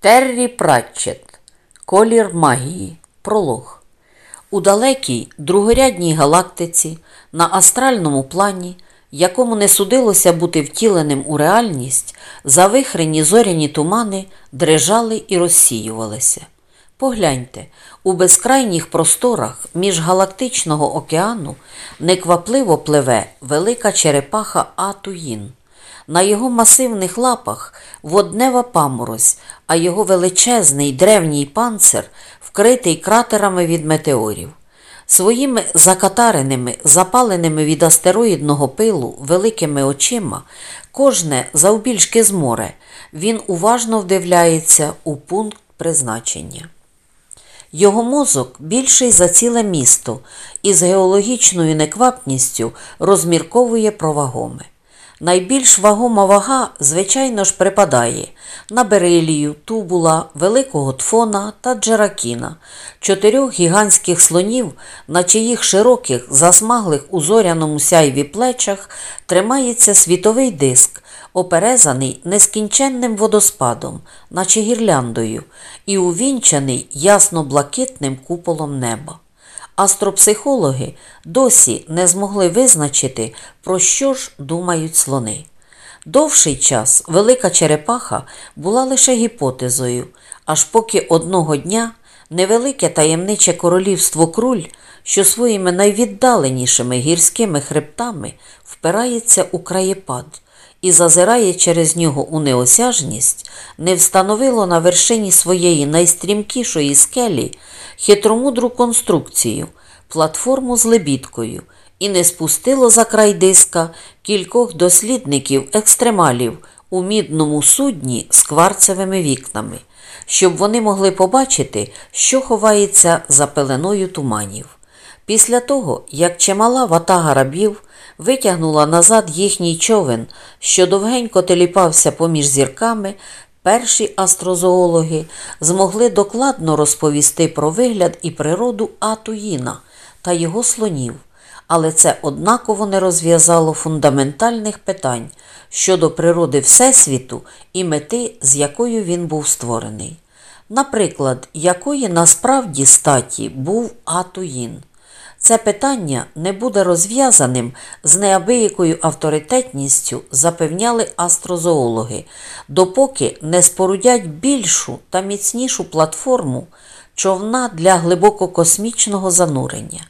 Террі Пратчет. Колір магії. Пролог. У далекій другорядній галактиці на астральному плані, якому не судилося бути втіленим у реальність, завихрені зоряні тумани дрижали і розсіювалися. Погляньте, у безкрайніх просторах міжгалактичного океану неквапливо пливе велика черепаха Атуїн. На його масивних лапах воднева паморозь, а його величезний древній панцир вкритий кратерами від метеорів. Своїми закатареними, запаленими від астероїдного пилу великими очима, кожне завбільшки з море, він уважно вдивляється у пункт призначення. Його мозок більший за ціле місто і з геологічною неквапністю розмірковує про вагоме. Найбільш вагома вага, звичайно ж, припадає на берилію, тубула, великого тфона та джеракіна, чотирьох гігантських слонів, на чиїх широких, засмаглих у зоряному сяйві плечах тримається світовий диск, оперезаний нескінченним водоспадом, наче гірляндою, і увінчаний ясно-блакитним куполом неба. Астропсихологи досі не змогли визначити, про що ж думають слони. Довший час велика черепаха була лише гіпотезою, аж поки одного дня невелике таємниче королівство круль, що своїми найвіддаленішими гірськими хребтами впирається у краєпад і зазирає через нього у неосяжність, не встановило на вершині своєї найстрімкішої скелі хитромудру конструкцію, платформу з лебідкою, і не спустило за край диска кількох дослідників екстремалів у мідному судні з кварцевими вікнами, щоб вони могли побачити, що ховається за пеленою туманів. Після того, як чимала ватага рабів витягнула назад їхній човен, що довгенько теліпався поміж зірками, перші астрозоологи змогли докладно розповісти про вигляд і природу Атуїна та його слонів, але це однаково не розв'язало фундаментальних питань щодо природи Всесвіту і мети, з якою він був створений. Наприклад, якої насправді статі був Атуїн. Це питання не буде розв'язаним з неабиякою авторитетністю, запевняли астрозоологи, допоки не спорудять більшу та міцнішу платформу човна для глибококосмічного занурення.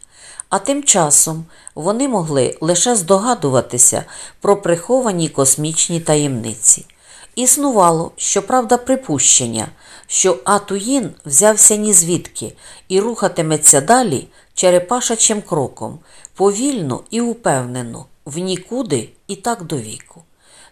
А тим часом вони могли лише здогадуватися про приховані космічні таємниці. Існувало, щоправда, припущення, що Атуїн взявся ні звідки і рухатиметься далі черепашачим кроком, повільно і упевнено, в нікуди і так до віку.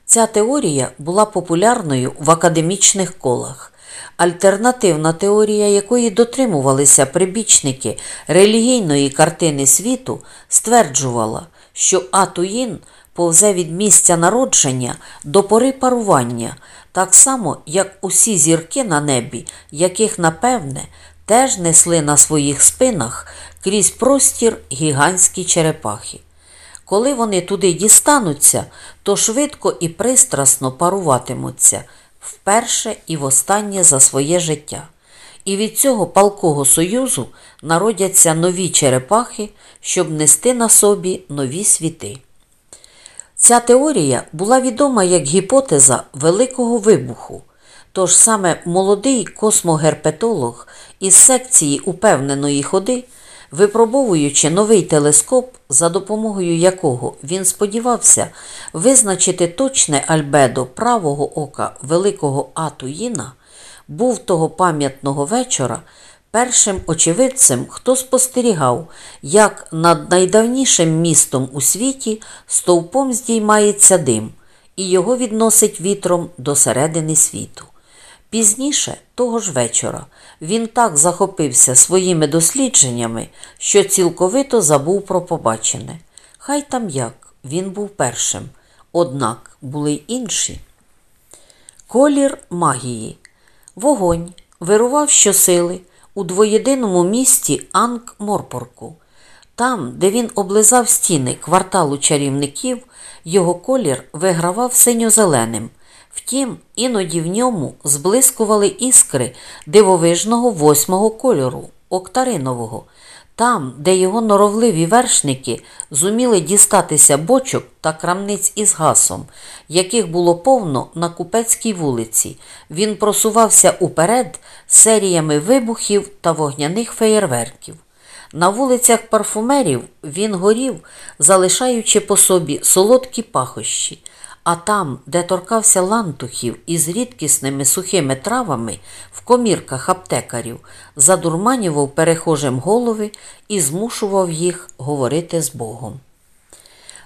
Ця теорія була популярною в академічних колах. Альтернативна теорія, якої дотримувалися прибічники релігійної картини світу, стверджувала, що Атуїн повзе від місця народження до пори парування, так само, як усі зірки на небі, яких, напевне, теж несли на своїх спинах крізь простір гігантські черепахи. Коли вони туди дістануться, то швидко і пристрасно паруватимуться вперше і востаннє за своє життя. І від цього палкого союзу народяться нові черепахи, щоб нести на собі нові світи. Ця теорія була відома як гіпотеза Великого вибуху. Тож саме молодий космогерпетолог із секції упевненої ходи, випробовуючи новий телескоп, за допомогою якого він сподівався визначити точне альбедо правого ока великого Атуїна, був того пам'ятного вечора першим очевидцем, хто спостерігав, як над найдавнішим містом у світі стовпом здіймається дим, і його відносить вітром до середини світу. Пізніше, того ж вечора, він так захопився своїми дослідженнями, що цілковито забув про побачене. Хай там як, він був першим, однак були інші. Колір магії. Вогонь вирував щосили у двоєдиному місті Анк-Морпорку. Там, де він облизав стіни кварталу чарівників, його колір вигравав синьо-зеленим. Втім, іноді в ньому зблискували іскри дивовижного восьмого кольору, октаринового, там, де його норовливі вершники зуміли дістатися бочок та крамниць із гасом, яких було повно на купецькій вулиці, він просувався уперед серіями вибухів та вогняних феєрверків. На вулицях парфумерів він горів, залишаючи по собі солодкі пахощі, а там, де торкався лантухів із рідкісними сухими травами в комірках аптекарів, задурманював перехожим голови і змушував їх говорити з Богом.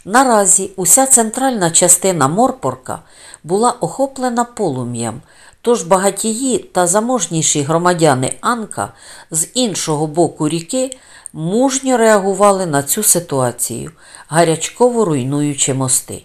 Наразі уся центральна частина Морпорка була охоплена полум'ям, тож багатії та заможніші громадяни Анка з іншого боку ріки мужньо реагували на цю ситуацію, гарячково руйнуючи мости.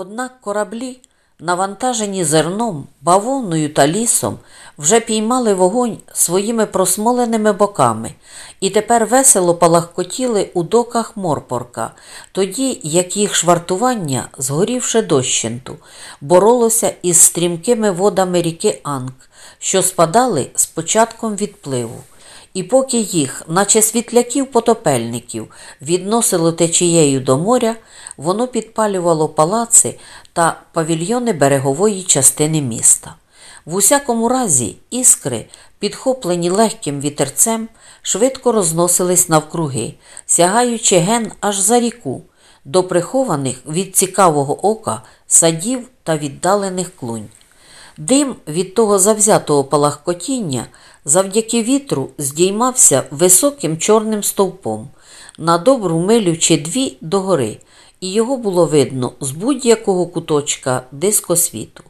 Однак кораблі, навантажені зерном, бавовною та лісом, вже піймали вогонь своїми просмоленими боками і тепер весело палахкотіли у доках Морпорка, тоді як їх швартування, згорівши дощенту, боролося із стрімкими водами ріки Анг, що спадали з початком відпливу. І поки їх, наче світляків-потопельників, відносило течією до моря, воно підпалювало палаци та павільйони берегової частини міста. В усякому разі, іскри, підхоплені легким вітерцем, швидко розносились навкруги, сягаючи ген аж за ріку, до прихованих від цікавого ока садів та віддалених клунь. Дим від того завзятого палахкотіння завдяки вітру здіймався високим чорним стовпом, на добру милю чи дві догори, і його було видно з будь-якого куточка дискосвіту.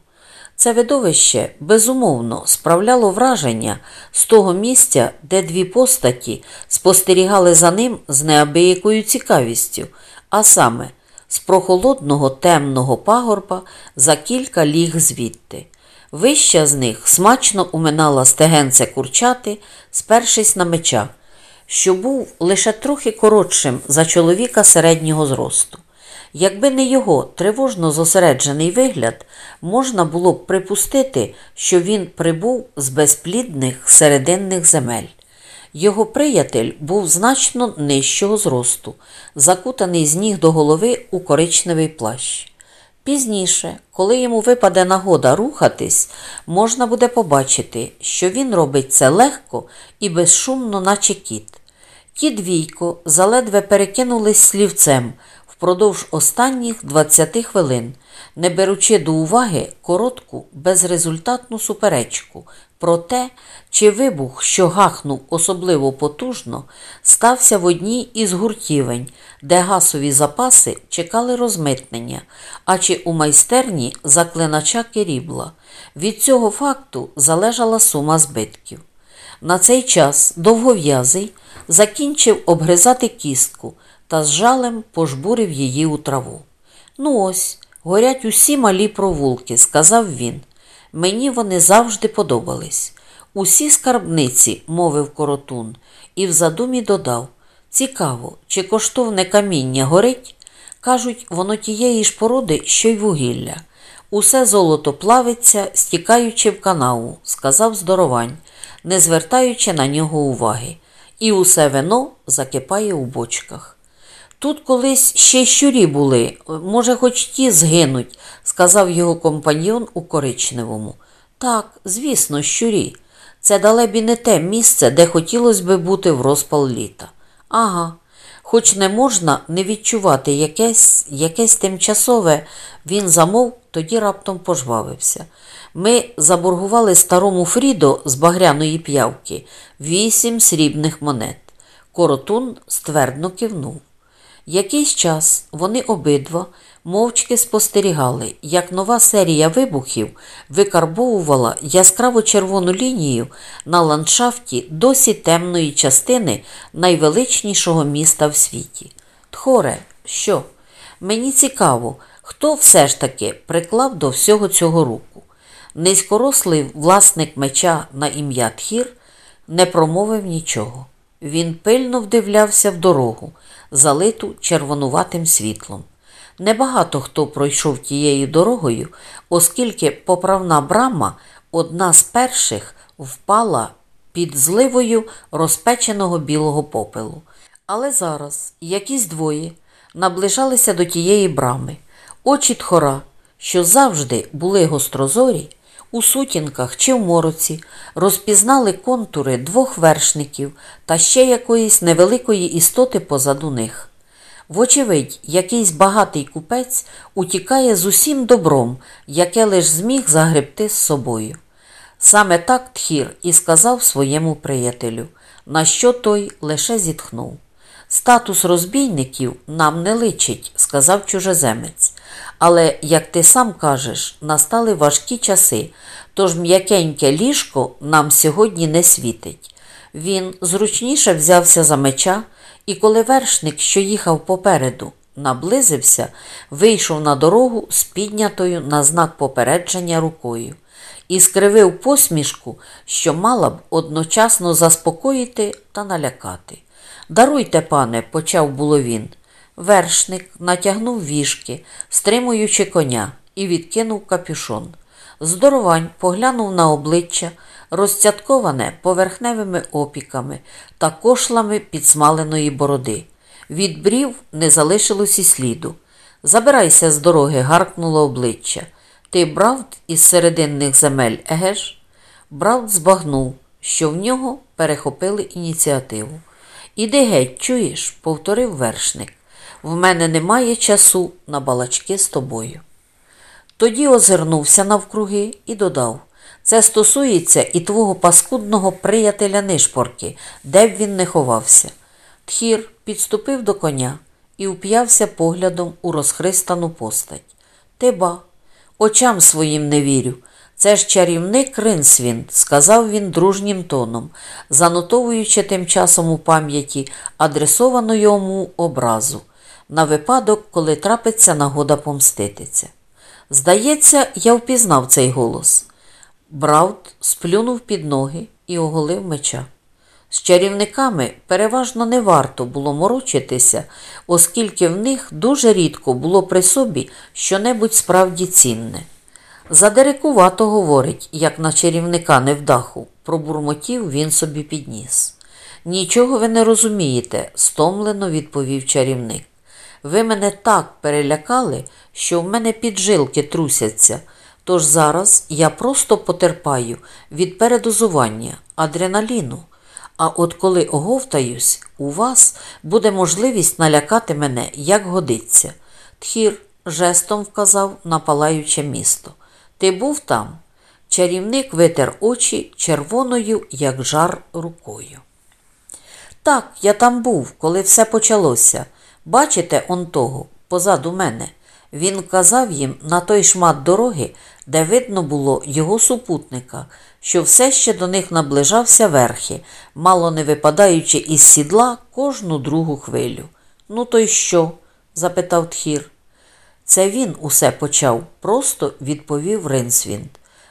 Це видовище безумовно справляло враження з того місця, де дві постаті спостерігали за ним з неабиякою цікавістю, а саме з прохолодного темного пагорба за кілька ліг звідти. Вища з них смачно уминала стегенце курчати, спершись на меча, що був лише трохи коротшим за чоловіка середнього зросту. Якби не його тривожно зосереджений вигляд, можна було б припустити, що він прибув з безплідних серединних земель. Його приятель був значно нижчого зросту, закутаний з ніг до голови у коричневий плащ. Пізніше, коли йому випаде нагода рухатись, можна буде побачити, що він робить це легко і безшумно, наче кіт. Ті двійко заледве перекинулись слівцем впродовж останніх 20 хвилин, не беручи до уваги коротку, безрезультатну суперечку про те, чи вибух, що гахнув особливо потужно, стався в одній із гуртівень, де гасові запаси чекали розмитнення, а чи у майстерні заклинача керібла. Від цього факту залежала сума збитків. На цей час довгов'язий закінчив обгризати кістку та з жалем пожбурив її у траву. Ну ось, горять усі малі провулки, сказав він. Мені вони завжди подобались. Усі скарбниці, мовив коротун, і в задумі додав Цікаво, чи коштовне каміння горить? Кажуть, воно тієї ж породи, що й вугілля. Усе золото плавиться, стікаючи в канаву, сказав здоровань, не звертаючи на нього уваги, і усе вино закипає у бочках. Тут колись ще щурі були, може, хоч ті згинуть, сказав його компаньйон у коричневому. Так, звісно, щурі. Це далебі не те місце, де хотілося би бути в розпал літа. Ага, хоч не можна не відчувати якесь якесь тимчасове, він замов, тоді раптом пожвавився. Ми заборгували старому Фрідо з багряної п'явки вісім срібних монет. Коротун ствердно кивнув. Якийсь час вони обидва мовчки спостерігали, як нова серія вибухів викарбовувала яскраво червону лінію на ландшафті досі темної частини найвеличнішого міста в світі. Тхоре, що? Мені цікаво, хто все ж таки приклав до всього цього руку. Низькорослий власник меча на ім'я Тхір не промовив нічого. Він пильно вдивлявся в дорогу, залиту червонуватим світлом. Небагато хто пройшов тією дорогою, оскільки поправна брама, одна з перших, впала під зливою розпеченого білого попелу. Але зараз якісь двоє наближалися до тієї брами. Очі тхора, що завжди були гострозорі, у сутінках чи в мороці розпізнали контури двох вершників та ще якоїсь невеликої істоти позаду них. Вочевидь, якийсь багатий купець утікає з усім добром, яке лиш зміг загребти з собою. Саме так тхір і сказав своєму приятелю, на що той лише зітхнув. Статус розбійників нам не личить, сказав чужеземець. Але, як ти сам кажеш, настали важкі часи, тож м'якеньке ліжко нам сьогодні не світить. Він зручніше взявся за меча, і коли вершник, що їхав попереду, наблизився, вийшов на дорогу з піднятою на знак попередження рукою і скривив посмішку, що мала б одночасно заспокоїти та налякати. Даруйте, пане, почав було він. Вершник натягнув віжки, стримуючи коня, і відкинув капюшон. Здоровань поглянув на обличчя, розцятковане поверхневими опіками та кошлами підсмаленої бороди. Від брів не залишилось і сліду. Забирайся з дороги, гаркнуло обличчя. Ти Бравд із серединних земель, егеш? Бравд збагнув, що в нього перехопили ініціативу. Іди геть, чуєш, повторив вершник. В мене немає часу на балачки з тобою. Тоді озирнувся навкруги і додав це стосується і твого паскудного приятеля нишпорки, де б він не ховався. Тхір підступив до коня і уп'явся поглядом у розхристану постать. Ти ба, очам своїм не вірю. Це ж чарівник Ринсвін, сказав він дружнім тоном, занотовуючи тим часом у пам'яті адресовану йому образу на випадок, коли трапиться нагода помститися. Здається, я впізнав цей голос. Браут сплюнув під ноги і оголив меча. З чарівниками переважно не варто було морочитися, оскільки в них дуже рідко було при собі щонебудь справді цінне. Задерикувато говорить, як на чарівника невдаху, пробурмотів він собі підніс. Нічого ви не розумієте, стомлено відповів чарівник. Ви мене так перелякали, що в мене піджилки трусяться. Тож зараз я просто потерпаю від передозування, адреналіну. А от коли оговтаюсь, у вас буде можливість налякати мене, як годиться. Тхір жестом вказав на палаюче місто. Ти був там? Чарівник витер очі червоною, як жар рукою. Так, я там був, коли все почалося. Бачите он того, позаду мене. Він казав їм на той шмат дороги, де видно було його супутника, що все ще до них наближався верхи, мало не випадаючи із сідла кожну другу хвилю. Ну, то й що? запитав тхір. Це він усе почав, просто відповів Ринсвінд.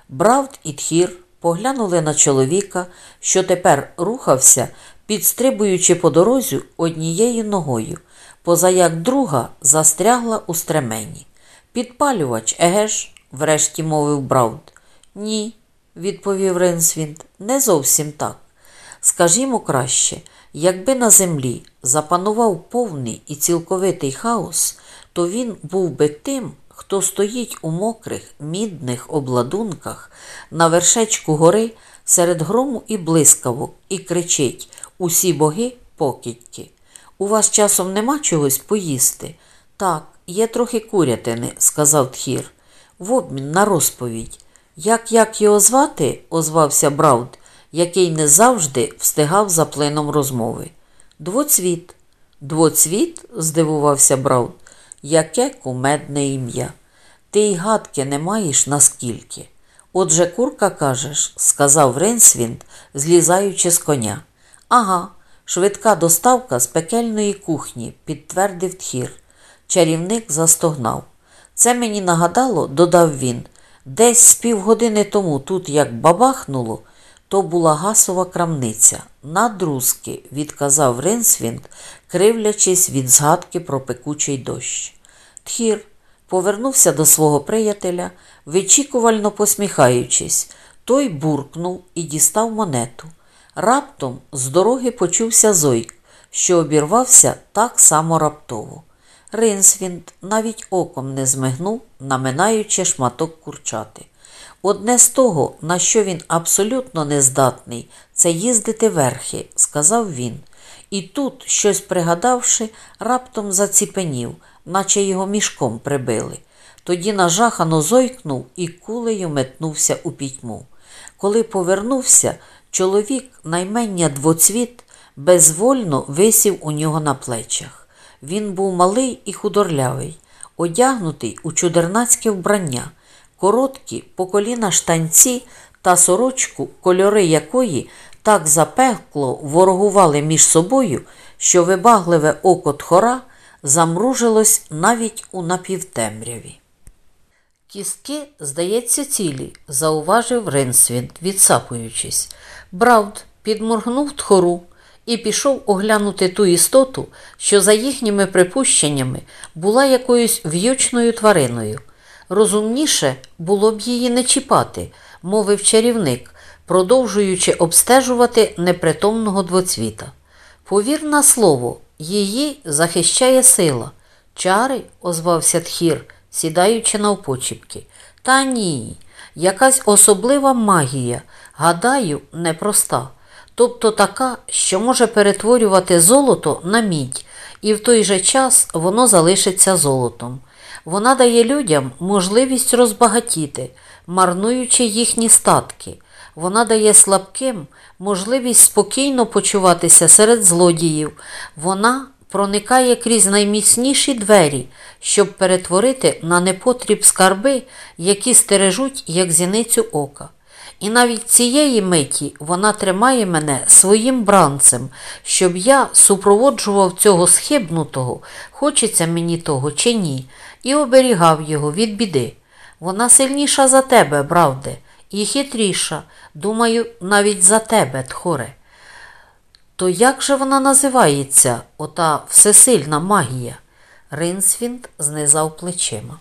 Бравд і тхір поглянули на чоловіка, що тепер рухався, підстрибуючи по дорозі однією ногою, позаяк друга застрягла у стремені. Підпалювач, еге ж? врешті мовив Брауд. Ні, відповів Ринсвінд, не зовсім так. Скажімо краще, якби на землі запанував повний і цілковитий хаос, то він був би тим, хто стоїть у мокрих мідних обладунках на вершечку гори серед грому і блискавок і кричить Усі боги покидьки. У вас часом нема чогось поїсти? Так, є трохи курятини, сказав тхір. В обмін на розповідь. Як як його звати? озвався Брауд, який не завжди встигав за плином розмови. Двоцвіт. Двоцвіт? здивувався Брауд. Яке кумедне ім'я. Ти й гадки не маєш наскільки. Отже, курка кажеш, сказав Ренсвінд, злізаючи з коня. Ага, швидка доставка з пекельної кухні, підтвердив тхір. Чарівник застогнав. Це мені нагадало, додав він, десь з півгодини тому тут як бабахнуло, то була гасова крамниця. Надрузки, відказав Ринсвінд, кривлячись від згадки про пекучий дощ. Тхір повернувся до свого приятеля, вичікувально посміхаючись. Той буркнув і дістав монету. Раптом з дороги почувся зойк, що обірвався так само раптово. Ринсвінд навіть оком не змигнув, наминаючи шматок курчати. Одне з того, на що він абсолютно не здатний, це їздити верхи, сказав він. І тут, щось пригадавши, раптом заціпенів, наче його мішком прибили. Тоді нажахано зойкнув і кулею метнувся у пітьму. Коли повернувся, чоловік, наймення двоцвіт, безвольно висів у нього на плечах. Він був малий і худорлявий, одягнутий у чудернацьке вбрання, короткі по коліна штанці та сорочку, кольори якої так запекло ворогували між собою, що вибагливе око тхора замружилось навіть у напівтемряві. Кістки, здається, цілі, зауважив Ренсвін, відсапуючись. Брауд підморгнув тхору і пішов оглянути ту істоту, що, за їхніми припущеннями, була якоюсь в'ючною твариною. Розумніше було б її не чіпати, мовив чарівник, продовжуючи обстежувати непритомного двоцвіта. Повір на слово, її захищає сила. Чари, озвався тхір, сідаючи навпочіпки. Та ні, якась особлива магія, гадаю, непроста. Тобто така, що може перетворювати золото на мідь, і в той же час воно залишиться золотом. Вона дає людям можливість розбагатіти, марнуючи їхні статки. Вона дає слабким можливість спокійно почуватися серед злодіїв. Вона проникає крізь найміцніші двері, щоб перетворити на непотріб скарби, які стережуть, як зіницю ока. І навіть цієї миті вона тримає мене своїм бранцем, щоб я супроводжував цього схибнутого, хочеться мені того чи ні, і оберігав його від біди. Вона сильніша за тебе, правде, і хитріша, думаю, навіть за тебе, тхоре. То як же вона називається, ота всесильна магія? Ринсвінд знизав плечима.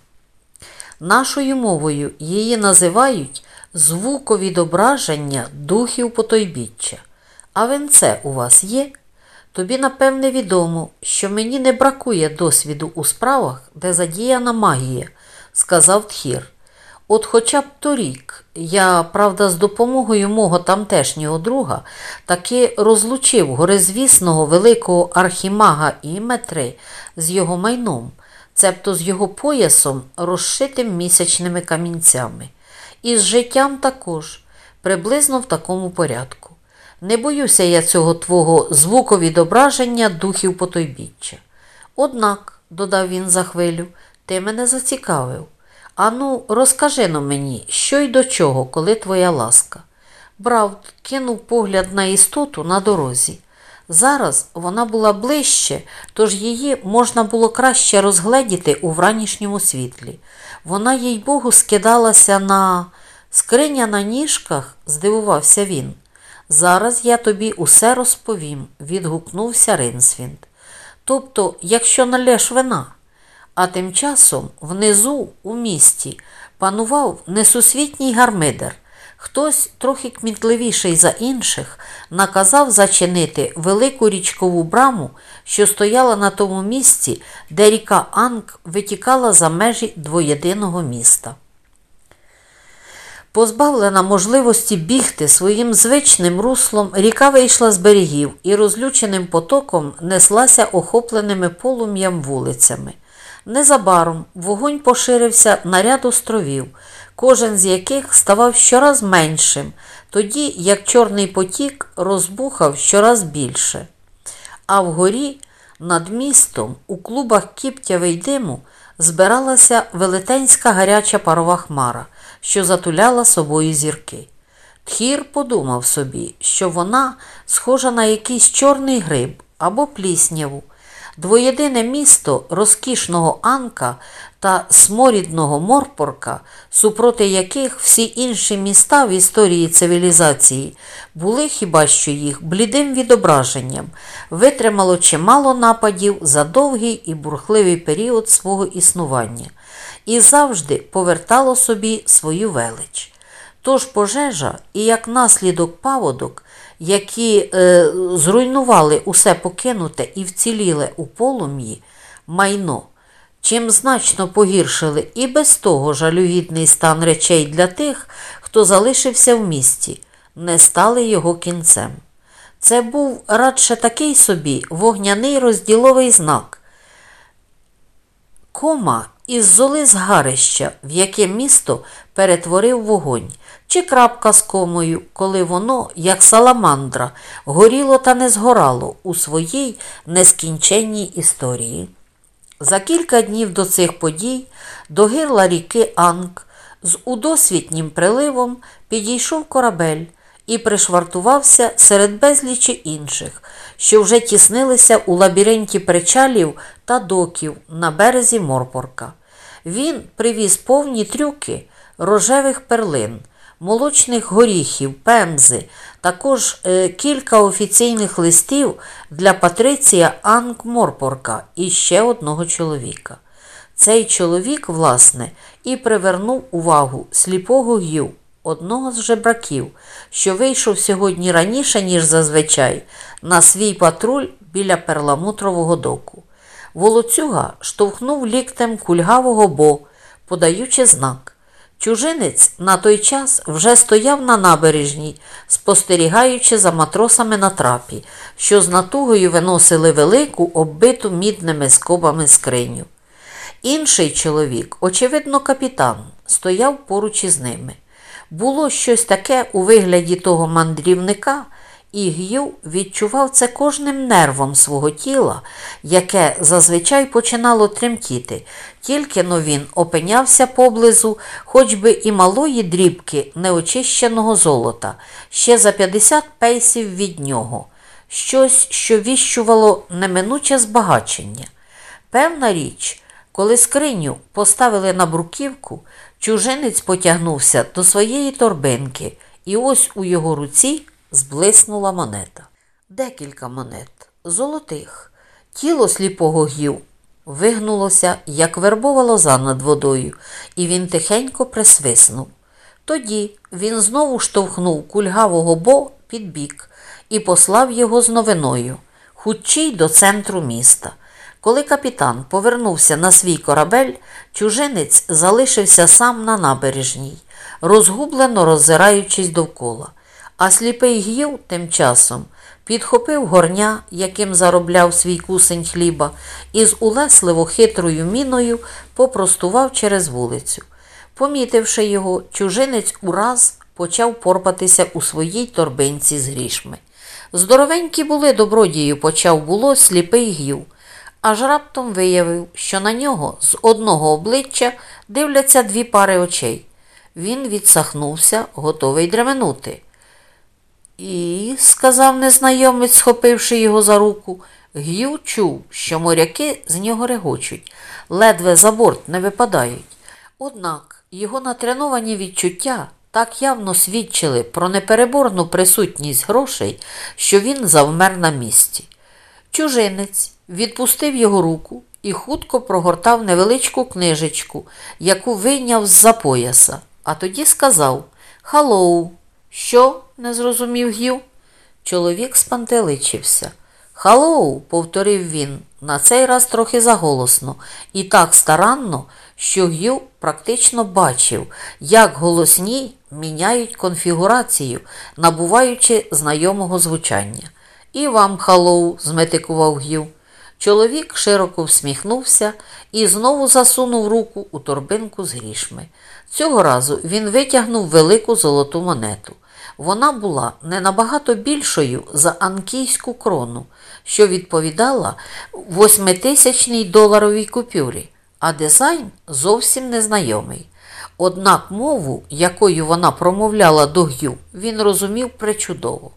Нашою мовою її називають звуковідображення духів потойбіччя. А венце у вас є? Тобі, напевне, відомо, що мені не бракує досвіду у справах, де задіяна магія, сказав Тхір. От хоча б торік, я, правда, з допомогою мого тамтешнього друга таки розлучив горизвісного великого архімага Іметри з його майном, цебто з його поясом, розшитим місячними камінцями. І з життям також, приблизно в такому порядку. Не боюся я цього твого звуковідображення духів потойбіччя. Однак, додав він за хвилю, ти мене зацікавив. Ану, розкажи но мені, що й до чого, коли твоя ласка. Бравд кинув погляд на істоту на дорозі. Зараз вона була ближче, тож її можна було краще розгледіти у вранішньому світлі. Вона, їй богу, скидалася на скриня на ніжках, здивувався він. Зараз я тобі усе розповім, відгукнувся Ринсвінд. Тобто, якщо налєш вина. А тим часом внизу, у місті, панував несусвітній гармидер. Хтось, трохи кмітливіший за інших, наказав зачинити велику річкову браму, що стояла на тому місці, де ріка Анг витікала за межі двоєдиного міста. Позбавлена можливості бігти своїм звичним руслом, ріка вийшла з берегів і розлюченим потоком неслася охопленими полум'ям вулицями. Незабаром вогонь поширився на ряд островів, кожен з яких ставав щораз меншим, тоді як Чорний потік розбухав щораз більше. А вгорі, над містом, у клубах кіптявий диму, збиралася велетенська гаряча парова хмара, що затуляла собою зірки. Тхір подумав собі, що вона схожа на якийсь чорний гриб або плісняву. Двоєдине місто розкішного Анка та сморідного Морпорка, супроти яких всі інші міста в історії цивілізації були хіба що їх блідим відображенням, витримало чимало нападів за довгий і бурхливий період свого існування і завжди повертало собі свою велич. Тож пожежа і як наслідок паводок, які е, зруйнували усе покинуте і вціліле у полум'ї, майно, чим значно погіршили і без того жалюгідний стан речей для тих, хто залишився в місті, не стали його кінцем. Це був радше такий собі вогняний розділовий знак. Кома із золи згарища, в яке місто перетворив вогонь, чи крапка з комою, коли воно, як саламандра, горіло та не згорало у своїй нескінченній історії. За кілька днів до цих подій до гирла ріки Анг з удосвітнім приливом підійшов корабель і пришвартувався серед безлічі інших, що вже тіснилися у лабіринті причалів та доків на березі Морпорка. Він привіз повні трюки рожевих перлин, молочних горіхів, пемзи, також е, кілька офіційних листів для Патриція Анг Морпорка і ще одного чоловіка. Цей чоловік, власне, і привернув увагу сліпого гю, одного з жебраків, що вийшов сьогодні раніше, ніж зазвичай, на свій патруль біля перламутрового доку. Волоцюга штовхнув ліктем кульгавого бо, подаючи знак. Чужинець на той час вже стояв на набережній, спостерігаючи за матросами на трапі, що з натугою виносили велику, оббиту мідними скобами скриню. Інший чоловік, очевидно, капітан, стояв поруч із ними. Було щось таке у вигляді того мандрівника, і Г'ю відчував це кожним нервом свого тіла, яке зазвичай починало тремтіти, тільки но він опинявся поблизу хоч би і малої дрібки неочищеного золота, ще за 50 пейсів від нього, щось, що віщувало неминуче збагачення. Певна річ, коли скриню поставили на бруківку, чужинець потягнувся до своєї торбинки, і ось у його руці зблиснула монета. Декілька монет, золотих. Тіло сліпого гів вигнулося, як вербова лоза над водою, і він тихенько присвиснув. Тоді він знову штовхнув кульгавого бо під бік і послав його з новиною, худчий до центру міста. Коли капітан повернувся на свій корабель, чужинець залишився сам на набережній, розгублено роззираючись довкола. А сліпий гів тим часом підхопив горня, яким заробляв свій кусень хліба, і з улесливо хитрою міною попростував через вулицю. Помітивши його, чужинець ураз почав порпатися у своїй торбинці з грішми. Здоровенькі були добродію, почав було сліпий гів, аж раптом виявив, що на нього з одного обличчя дивляться дві пари очей. Він відсахнувся, готовий дременути. І, сказав незнайомець, схопивши його за руку, Г'ю чув, що моряки з нього регочуть, ледве за борт не випадають. Однак його натреновані відчуття так явно свідчили про непереборну присутність грошей, що він завмер на місці. Чужинець відпустив його руку і хутко прогортав невеличку книжечку, яку вийняв з-за пояса, а тоді сказав Hallo. Що? не зрозумів Г'ю. Чоловік спантеличився. Hallo, повторив він, на цей раз трохи заголосно, і так старанно, що Г'ю практично бачив, як голосні міняють конфігурацію, набуваючи знайомого звучання. І вам, hallo, зметикував Г'ю. Чоловік широко всміхнувся і знову засунув руку у торбинку з грішми. Цього разу він витягнув велику золоту монету. Вона була не набагато більшою за анкійську крону, що відповідала восьмитисячній доларовій купюрі, а дизайн зовсім незнайомий. Однак мову, якою вона промовляла до Г'ю, він розумів причудово.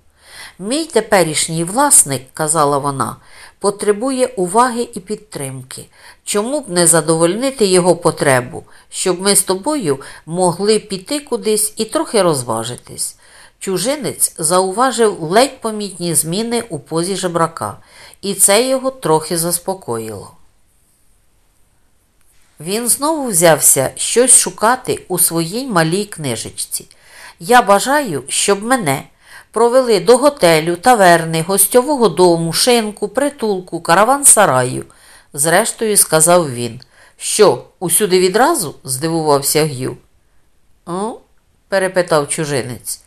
Мій теперішній власник, казала вона, потребує уваги і підтримки. Чому б не задовольнити його потребу, щоб ми з тобою могли піти кудись і трохи розважитись? Чужинець зауважив ледь помітні зміни у позі жебрака, і це його трохи заспокоїло. Він знову взявся щось шукати у своїй малій книжечці. Я бажаю, щоб мене провели до готелю, таверни, гостьового дому, шинку, притулку, караван сараю, зрештою сказав він. Що, усюди відразу? здивувався Г'ю. «О?» – перепитав чужинець.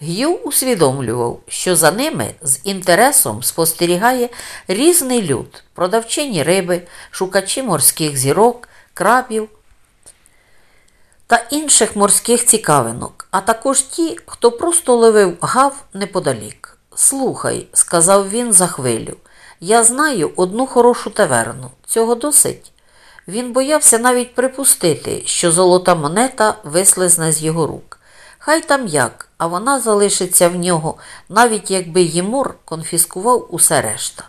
Г'ю усвідомлював, що за ними з інтересом спостерігає різний люд, продавчині риби, шукачі морських зірок, крабів та інших морських цікавинок, а також ті, хто просто ловив гав неподалік. Слухай, сказав він за хвилю, я знаю одну хорошу таверну. Цього досить. Він боявся навіть припустити, що золота монета вислизне з його рук. Хай там як, а вона залишиться в нього, навіть якби Ємур конфіскував усе решта.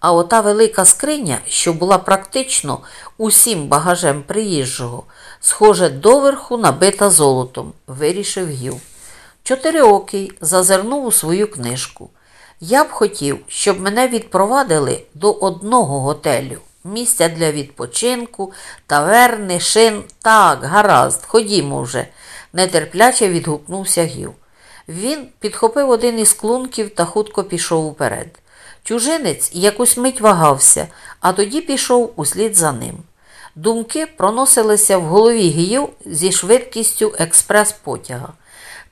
А ота велика скриня, що була практично усім багажем приїжджого, схоже, доверху набита золотом, вирішив Гів. Чотириокий зазирнув у свою книжку. Я б хотів, щоб мене відпровадили до одного готелю. Місця для відпочинку, таверни, шин. Так, гаразд, ходімо вже, нетерпляче відгукнувся Гів. Він підхопив один із клунків та хутко пішов уперед. Чужинець якусь мить вагався, а тоді пішов услід за ним. Думки проносилися в голові Гію зі швидкістю експрес-потяга.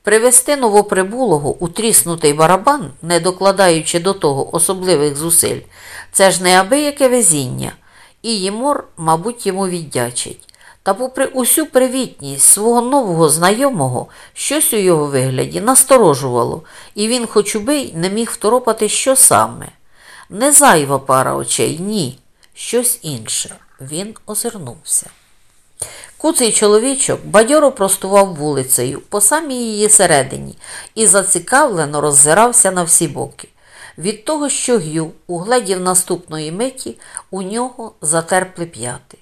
Привести новоприбулого у тріснутий барабан, не докладаючи до того особливих зусиль, це ж неабияке везіння, і Ємор, мабуть, йому віддячить. Та, попри усю привітність свого нового знайомого, щось у його вигляді насторожувало, і він, хоч убий, не міг второпати, що саме. Не зайва пара очей, ні, щось інше. Він озирнувся. Куций чоловічок бадьоро простував вулицею по самій її середині і зацікавлено роззирався на всі боки. Від того, що Гю угледів наступної миті, у нього затерпли п'яти.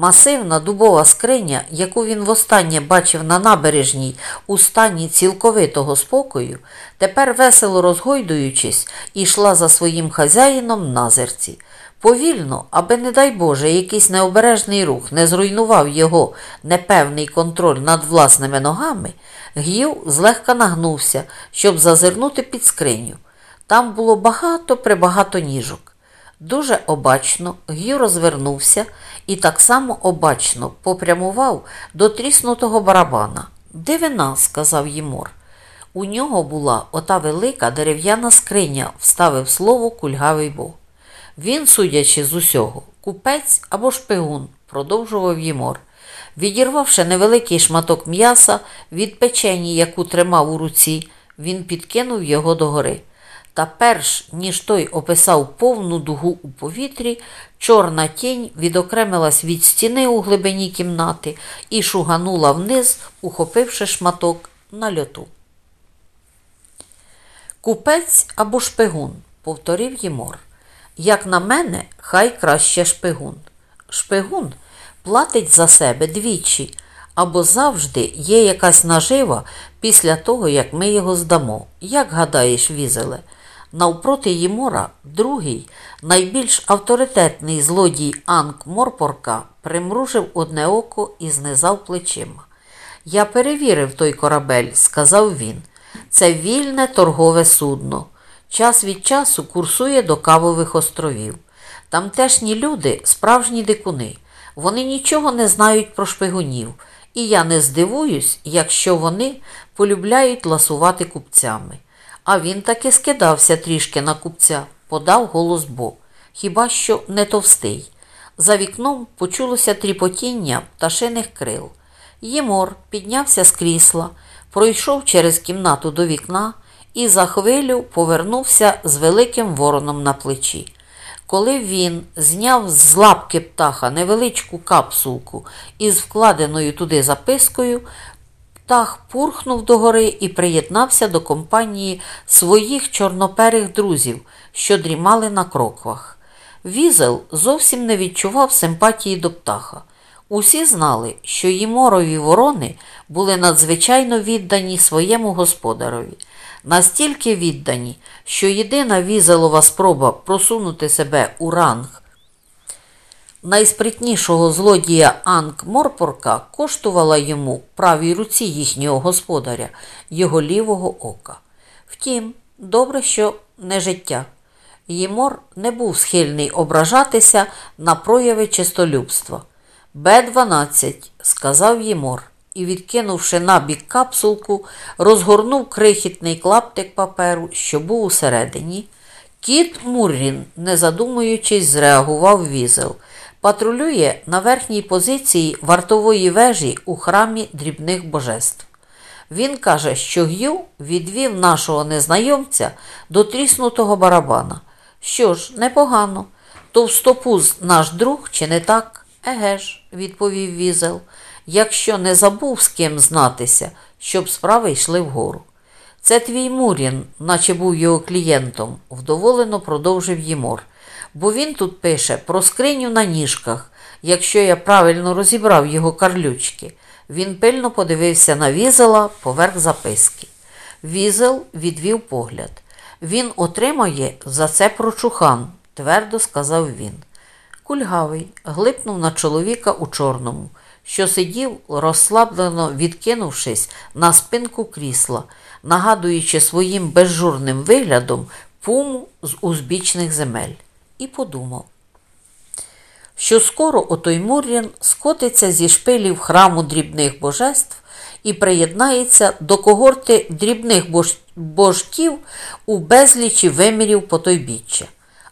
Масивна дубова скриня, яку він востаннє бачив на набережній у стані цілковитого спокою, тепер весело розгойдуючись, ішла за своїм хазяїном на зерці. Повільно, аби, не дай Боже, якийсь необережний рух не зруйнував його непевний контроль над власними ногами, Г'ю злегка нагнувся, щоб зазирнути під скриню. Там було багато прибагато ніжок. Дуже обачно Г'ю розвернувся і так само обачно попрямував до тріснутого барабана. Дивина, сказав Ємор. У нього була ота велика дерев'яна скриня, вставив слово кульгавий бог. Він, судячи з усього, купець або шпигун, продовжував Ємор. Відірвавши невеликий шматок м'яса від печені, яку тримав у руці, він підкинув його догори. Та перш ніж той описав повну дугу у повітрі, чорна тінь відокремилась від стіни у глибині кімнати і шуганула вниз, ухопивши шматок на льоту. Купець або шпигун, повторив Ємор. Як на мене, хай краще шпигун. Шпигун платить за себе двічі, або завжди є якась нажива після того, як ми його здамо. Як гадаєш, візеле? Навпроти Ємора, другий, найбільш авторитетний злодій Анк Морпорка примружив одне око і знизав плечима. Я перевірив той корабель, сказав він. Це вільне торгове судно. Час від часу курсує до Кавових островів. Тамтешні люди справжні дикуни. Вони нічого не знають про шпигунів, і я не здивуюсь, якщо вони полюбляють ласувати купцями. А він таки скидався трішки на купця, подав голос Бо. Хіба що не товстий. За вікном почулося тріпотіння пташиних крил. Ємор піднявся з крісла, пройшов через кімнату до вікна і за хвилю повернувся з великим вороном на плечі. Коли він зняв з лапки птаха невеличку капсулку із вкладеною туди запискою, птах пурхнув догори і приєднався до компанії своїх чорноперих друзів, що дрімали на кроквах. Візел зовсім не відчував симпатії до птаха. Усі знали, що Єморові ворони були надзвичайно віддані своєму господарові, настільки віддані, що єдина візелова спроба просунути себе у ранг найспритнішого злодія Анк Морпорка коштувала йому правій руці їхнього господаря, його лівого ока. Втім, добре, що не життя. Ємор не був схильний ображатися на прояви чистолюбства. Б-12, сказав Ємор і, відкинувши набік капсулку, розгорнув крихітний клаптик паперу, що був усередині. Кіт Муррін, не задумуючись, зреагував візел. Патрулює на верхній позиції вартової вежі у храмі дрібних божеств. Він каже, що Г'ю відвів нашого незнайомця до тріснутого барабана. Що ж, непогано. Товстопуз наш друг, чи не так? Еге ж, відповів візел, якщо не забув з ким знатися, щоб справи йшли вгору. Це твій Мурін, наче був його клієнтом, вдоволено продовжив Ємор. Бо він тут пише про скриню на ніжках, якщо я правильно розібрав його карлючки. Він пильно подивився на візела поверх записки. Візел відвів погляд. Він отримає за це прочухан, твердо сказав він. Кульгавий глипнув на чоловіка у чорному, що сидів, розслаблено відкинувшись на спинку крісла, нагадуючи своїм безжурним виглядом пуму з узбічних земель, і подумав, що скоро отой Муррін скотиться зі шпилів храму дрібних божеств і приєднається до когорти дрібних бож... божків у безлічі вимірів потойбіччя.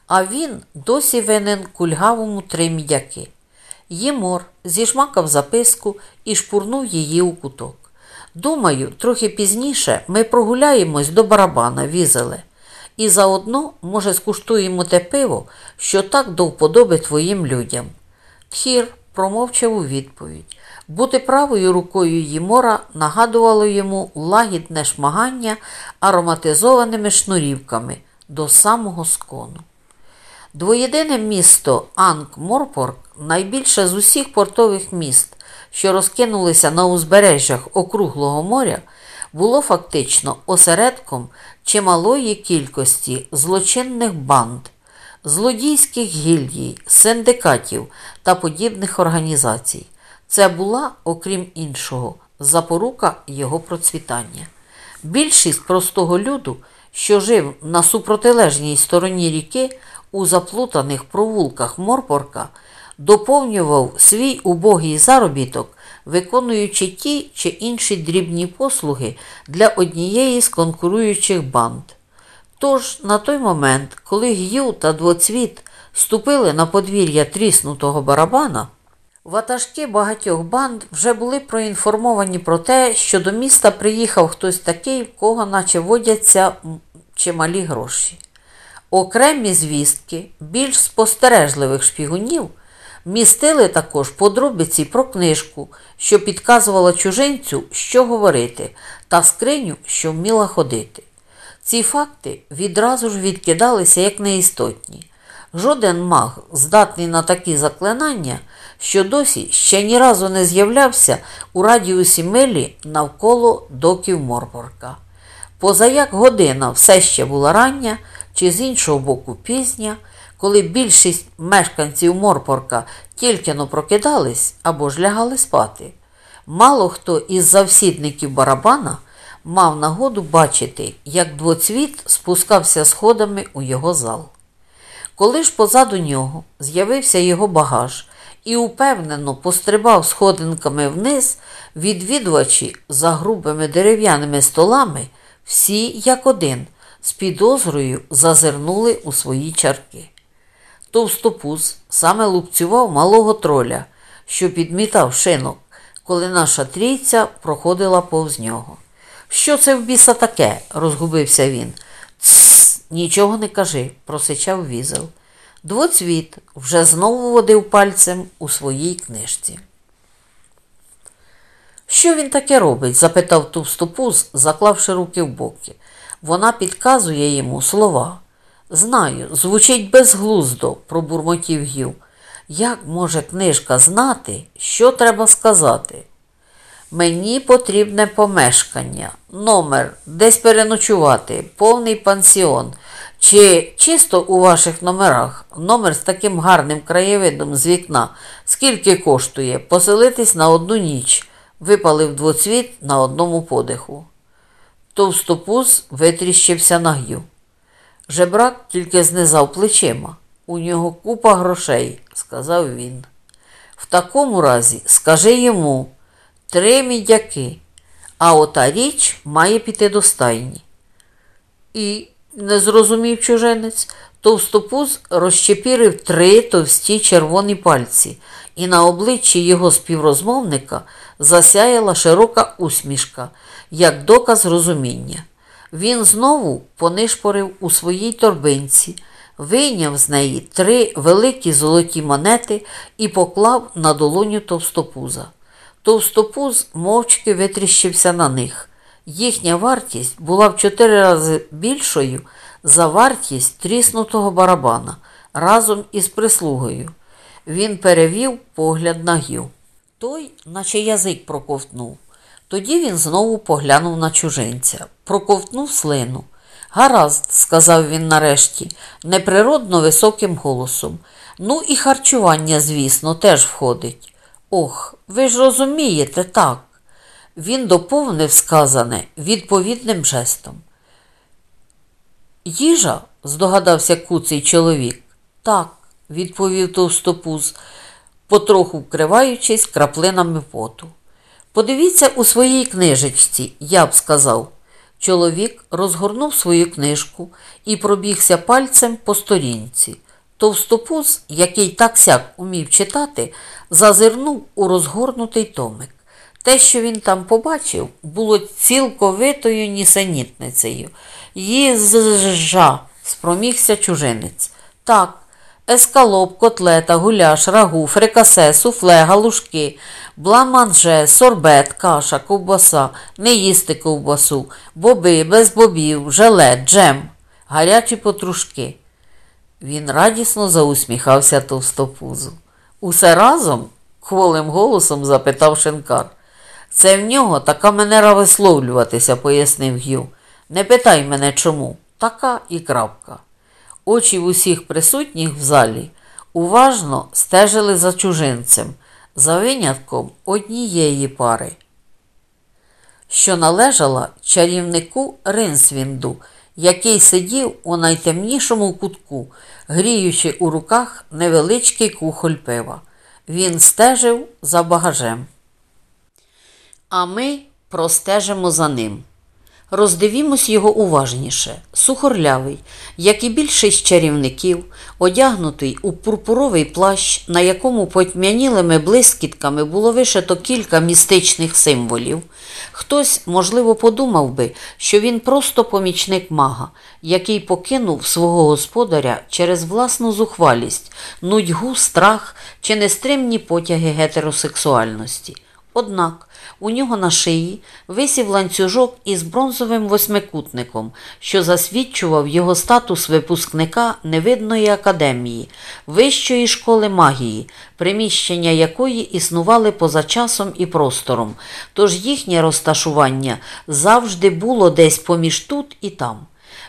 А він досі винен кульгавому три мідяки. Ємор зіжмакав записку і шпурнув її у куток. Думаю, трохи пізніше ми прогуляємось до барабана, візеле, і заодно, може, скуштуємо те пиво, що так до вподоби твоїм людям. Тхір промовчав у відповідь. Бути правою рукою Ємора нагадувало йому лагідне шмагання ароматизованими шнурівками до самого скону. Двоєдине місто Анк-Морпорк найбільше з усіх портових міст, що розкинулися на узбережжях округлого моря, було фактично осередком чималої кількості злочинних банд, злодійських гільдій, синдикатів та подібних організацій. Це була, окрім іншого, запорука його процвітання. Більшість простого люду, що жив на супротилежній стороні ріки, у заплутаних провулках Морпорка, доповнював свій убогий заробіток, виконуючи ті чи інші дрібні послуги для однієї з конкуруючих банд. Тож, на той момент, коли Г'ю та Двоцвіт ступили на подвір'я тріснутого барабана, ватажки багатьох банд вже були проінформовані про те, що до міста приїхав хтось такий, в кого наче водяться чималі гроші. Окремі звістки більш спостережливих шпігунів містили також подробиці про книжку, що підказувала чужинцю, що говорити, та скриню, що вміла ходити. Ці факти відразу ж відкидалися як неістотні. Жоден маг, здатний на такі заклинання, що досі ще ні разу не з'являвся у радіусі милі навколо доків Морпорка. Позаяк година все ще була рання, чи з іншого боку пізня, коли більшість мешканців Морпорка тільки но прокидались або ж лягали спати. Мало хто із завсідників барабана мав нагоду бачити, як двоцвіт спускався сходами у його зал. Коли ж позаду нього з'явився його багаж і упевнено пострибав сходинками вниз, відвідувачі за грубими дерев'яними столами, всі як один, з підозрою зазирнули у свої чарки. Товстопуз саме лупцював малого троля, що підмітав шинок, коли наша трійця проходила повз нього. Що це в біса таке? розгубився він. Тсс, нічого не кажи, просичав візел. Двоцвіт вже знову водив пальцем у своїй книжці. Що він таке робить? запитав товстопуз, заклавши руки в боки. Вона підказує йому слова. Знаю, звучить безглуздо, пробурмотів Гю. Як може книжка знати, що треба сказати? Мені потрібне помешкання, номер, десь переночувати, повний пансіон. Чи чисто у ваших номерах номер з таким гарним краєвидом з вікна, скільки коштує поселитись на одну ніч, випалив двоцвіт на одному подиху. Товстопуз витріщився на гю. Жебрак тільки знизав плечима. У нього купа грошей, сказав він. В такому разі скажи йому три мідяки, а ота річ має піти до стайні. І, не зрозумів чуженець, товстопуз розчепірив три товсті червоні пальці, і на обличчі його співрозмовника засяяла широка усмішка, як доказ розуміння. Він знову понишпорив у своїй торбинці, вийняв з неї три великі золоті монети і поклав на долоню товстопуза. Товстопуз мовчки витріщився на них. Їхня вартість була в чотири рази більшою за вартість тріснутого барабана разом із прислугою. Він перевів погляд на гю. Той, наче язик проковтнув. Тоді він знову поглянув на чужинця, проковтнув слину. Гаразд, сказав він нарешті, неприродно високим голосом. Ну і харчування, звісно, теж входить. Ох, ви ж розумієте, так. Він доповнив сказане відповідним жестом. Їжа, здогадався куций чоловік. Так, відповів товстопуз, потроху вкриваючись краплинами поту. Подивіться у своїй книжечці, я б сказав. Чоловік розгорнув свою книжку і пробігся пальцем по сторінці. Товстопуз, який так сяк умів читати, зазирнув у розгорнутий томик. Те, що він там побачив, було цілковитою нісенітницею. Їжа, спромігся чужинець. Так, ескалоп, котлета, гуляш, рагу, фрикасе, суфле, галушки, бламанже, сорбет, каша, ковбаса, не їсти ковбасу, боби, без бобів, желе, джем, гарячі потрушки. Він радісно заусміхався товстопузу. Усе разом? хволим голосом запитав Шенкар. Це в нього така манера висловлюватися, пояснив Гю. Не питай мене чому. Така і крапка. Очі в усіх присутніх в залі уважно стежили за чужинцем, за винятком однієї пари, що належала чарівнику Ринсвінду, який сидів у найтемнішому кутку, гріючи у руках невеличкий кухоль пива. Він стежив за багажем. А ми простежимо за ним. Роздивімось його уважніше. Сухорлявий, як і більшість чарівників, одягнутий у пурпуровий плащ, на якому потьмянілими блискітками було вишито кілька містичних символів. Хтось, можливо, подумав би, що він просто помічник мага, який покинув свого господаря через власну зухвалість, нудьгу, страх чи нестримні потяги гетеросексуальності. Однак у нього на шиї висів ланцюжок із бронзовим восьмикутником, що засвідчував його статус випускника невидної академії, вищої школи магії, приміщення якої існували поза часом і простором, тож їхнє розташування завжди було десь поміж тут і там.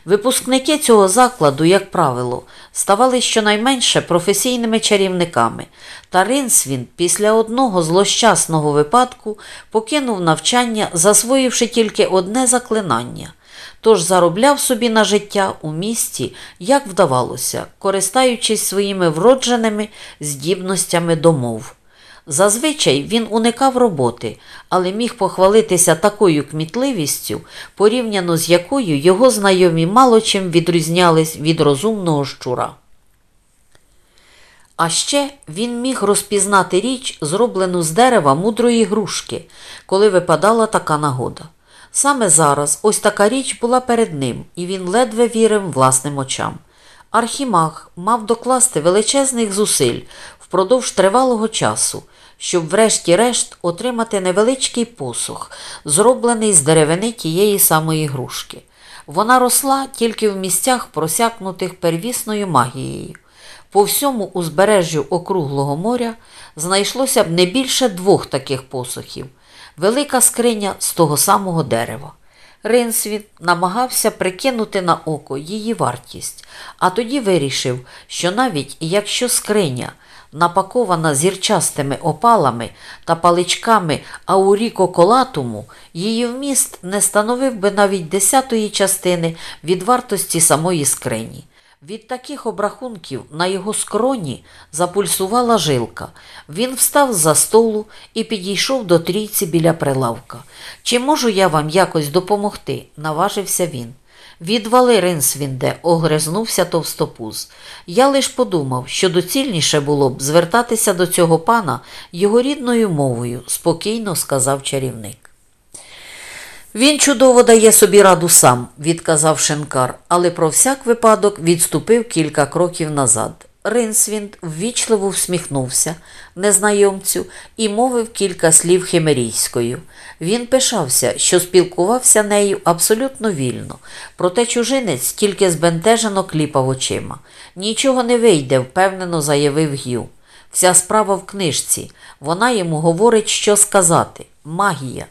Випускники цього закладу, як правило, ставали щонайменше професійними чарівниками, та Ринсвін після одного злощасного випадку покинув навчання, засвоївши тільки одне заклинання. Тож заробляв собі на життя у місті, як вдавалося, користаючись своїми вродженими здібностями до мов. Зазвичай він уникав роботи, але міг похвалитися такою кмітливістю, порівняно з якою його знайомі мало чим відрізнялись від розумного щура. А ще він міг розпізнати річ, зроблену з дерева мудрої грушки, коли випадала така нагода. Саме зараз ось така річ була перед ним, і він ледве вірив власним очам. Архімаг мав докласти величезних зусиль впродовж тривалого часу, щоб врешті-решт отримати невеличкий посух, зроблений з деревини тієї самої грушки. Вона росла тільки в місцях, просякнутих первісною магією. По всьому узбережжю округлого моря знайшлося б не більше двох таких посухів велика скриня з того самого дерева. Ринсвіт намагався прикинути на око її вартість, а тоді вирішив, що навіть якщо скриня, напакована зірчастими опалами та паличками аурікоколатуму, її вміст не становив би навіть десятої частини від вартості самої скрині. Від таких обрахунків на його скроні запульсувала жилка. Він встав за столу і підійшов до трійці біля прилавка. Чи можу я вам якось допомогти? наважився він. Відвали Ринсвінде, огризнувся товстопуз. Я лиш подумав, що доцільніше було б звертатися до цього пана його рідною мовою, спокійно сказав чарівник. Він чудово дає собі раду сам, відказав Шенкар, але про всяк випадок відступив кілька кроків назад. Ринсвінд ввічливо всміхнувся незнайомцю і мовив кілька слів химерійською. Він пишався, що спілкувався нею абсолютно вільно, проте чужинець тільки збентежено кліпав очима. Нічого не вийде, впевнено заявив Гю. Вся справа в книжці. Вона йому говорить, що сказати. Магія.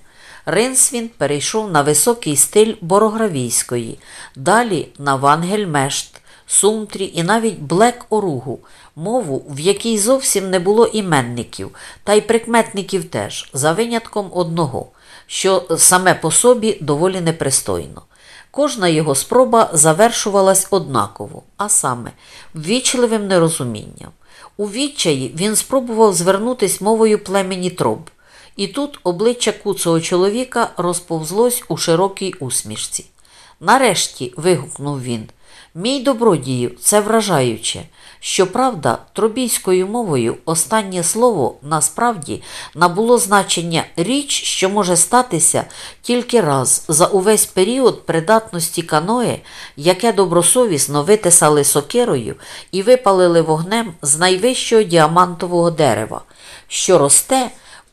Ринсвін перейшов на високий стиль борогравійської, далі на Вангельмешт, Сумтрі і навіть Блек Оругу, мову, в якій зовсім не було іменників, та й прикметників теж, за винятком одного, що саме по собі доволі непристойно. Кожна його спроба завершувалась однаково, а саме ввічливим нерозумінням. У відчаї він спробував звернутись мовою племені троб. І тут обличчя куцого чоловіка розповзлось у широкій усмішці. Нарешті, вигукнув він, мій добродію, це вражаюче. Щоправда, тробійською мовою останнє слово насправді набуло значення річ, що може статися тільки раз за увесь період придатності каное, яке добросовісно витисали сокирою і випалили вогнем з найвищого діамантового дерева, що росте.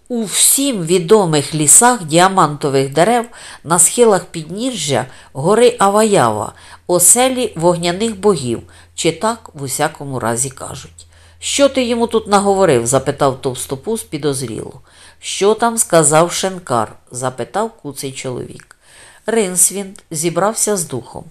У всім відомих лісах діамантових дерев на схилах підніжжя гори Аваява, оселі вогняних богів, чи так в усякому разі кажуть. Що ти йому тут наговорив? запитав товстопуз підозріло. Що там сказав Шенкар? запитав куций чоловік. Ринсвінд зібрався з духом.